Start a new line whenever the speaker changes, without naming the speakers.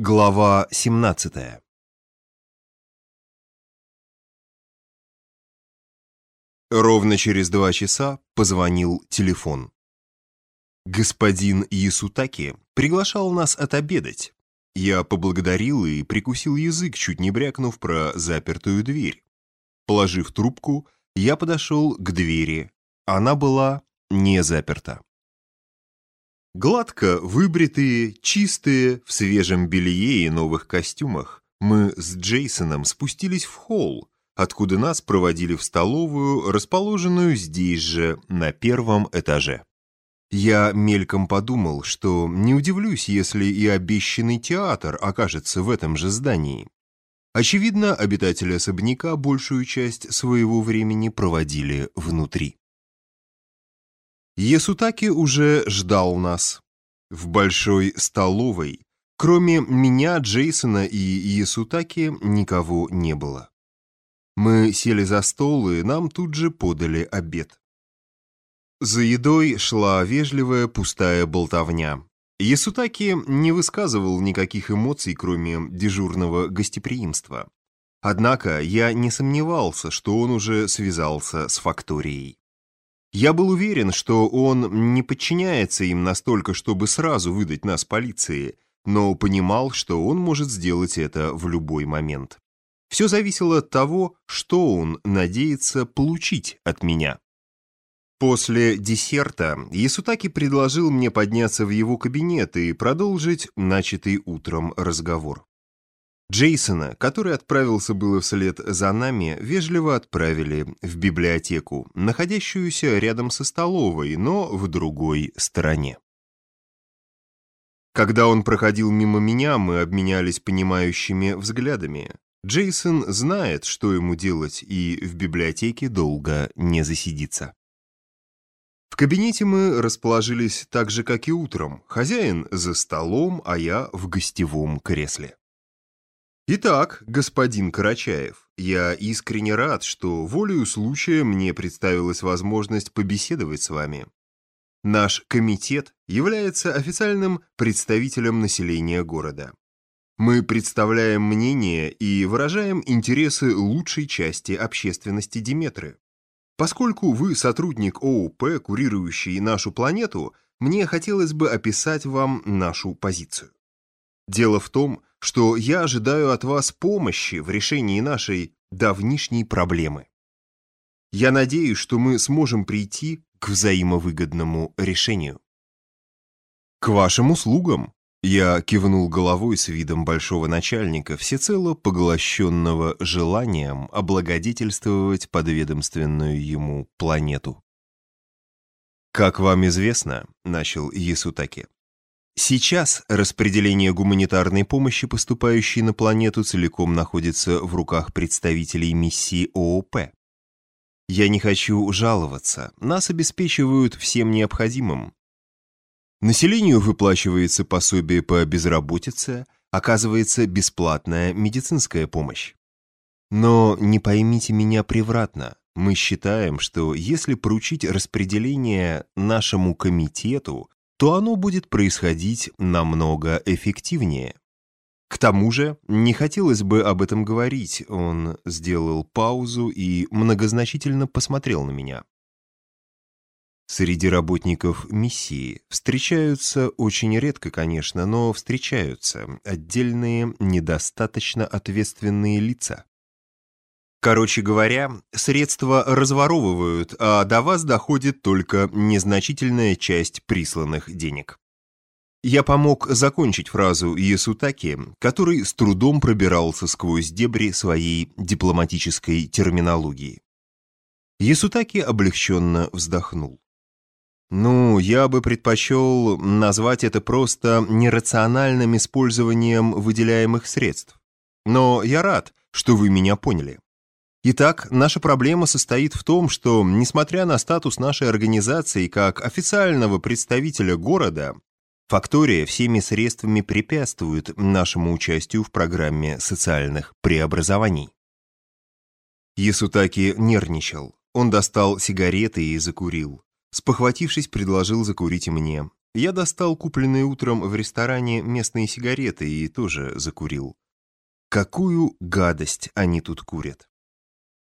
Глава 17 Ровно через два часа позвонил телефон. Господин Ясутаки приглашал нас отобедать. Я поблагодарил и прикусил язык, чуть не брякнув про запертую дверь. Положив трубку, я подошел к двери. Она была не заперта. Гладко выбритые, чистые, в свежем белье и новых костюмах, мы с Джейсоном спустились в холл, откуда нас проводили в столовую, расположенную здесь же, на первом этаже. Я мельком подумал, что не удивлюсь, если и обещанный театр окажется в этом же здании. Очевидно, обитатели особняка большую часть своего времени проводили внутри. Есутаки уже ждал нас. В большой столовой, кроме меня, Джейсона и Есутаки, никого не было. Мы сели за стол, и нам тут же подали обед. За едой шла вежливая пустая болтовня. Ясутаки не высказывал никаких эмоций, кроме дежурного гостеприимства. Однако я не сомневался, что он уже связался с факторией. Я был уверен, что он не подчиняется им настолько, чтобы сразу выдать нас полиции, но понимал, что он может сделать это в любой момент. Все зависело от того, что он надеется получить от меня. После десерта Ясутаки предложил мне подняться в его кабинет и продолжить начатый утром разговор. Джейсона, который отправился было вслед за нами, вежливо отправили в библиотеку, находящуюся рядом со столовой, но в другой стороне. Когда он проходил мимо меня, мы обменялись понимающими взглядами. Джейсон знает, что ему делать, и в библиотеке долго не засидится. В кабинете мы расположились так же, как и утром. Хозяин за столом, а я в гостевом кресле. Итак, господин Карачаев, я искренне рад, что волею случая мне представилась возможность побеседовать с вами. Наш комитет является официальным представителем населения города. Мы представляем мнение и выражаем интересы лучшей части общественности Диметры. Поскольку вы сотрудник ОУП, курирующий нашу планету, мне хотелось бы описать вам нашу позицию. Дело в том, что я ожидаю от вас помощи в решении нашей давнишней проблемы. Я надеюсь, что мы сможем прийти к взаимовыгодному решению. К вашим услугам. Я кивнул головой с видом большого начальника, всецело поглощенного желанием облагодетельствовать подведомственную ему планету. «Как вам известно», — начал Ясутаки, Сейчас распределение гуманитарной помощи, поступающей на планету, целиком находится в руках представителей миссии ООП. Я не хочу жаловаться, нас обеспечивают всем необходимым. Населению выплачивается пособие по безработице, оказывается бесплатная медицинская помощь. Но не поймите меня превратно. Мы считаем, что если поручить распределение нашему комитету, то оно будет происходить намного эффективнее. К тому же, не хотелось бы об этом говорить, он сделал паузу и многозначительно посмотрел на меня. Среди работников миссии встречаются очень редко, конечно, но встречаются отдельные недостаточно ответственные лица. Короче говоря, средства разворовывают, а до вас доходит только незначительная часть присланных денег. Я помог закончить фразу Ясутаки, который с трудом пробирался сквозь дебри своей дипломатической терминологии. Ясутаки облегченно вздохнул. Ну, я бы предпочел назвать это просто нерациональным использованием выделяемых средств. Но я рад, что вы меня поняли. Итак, наша проблема состоит в том, что, несмотря на статус нашей организации как официального представителя города, Фактория всеми средствами препятствует нашему участию в программе социальных преобразований. Ясутаки нервничал. Он достал сигареты и закурил. Спохватившись, предложил закурить мне. Я достал купленные утром в ресторане местные сигареты и тоже закурил. Какую гадость они тут курят.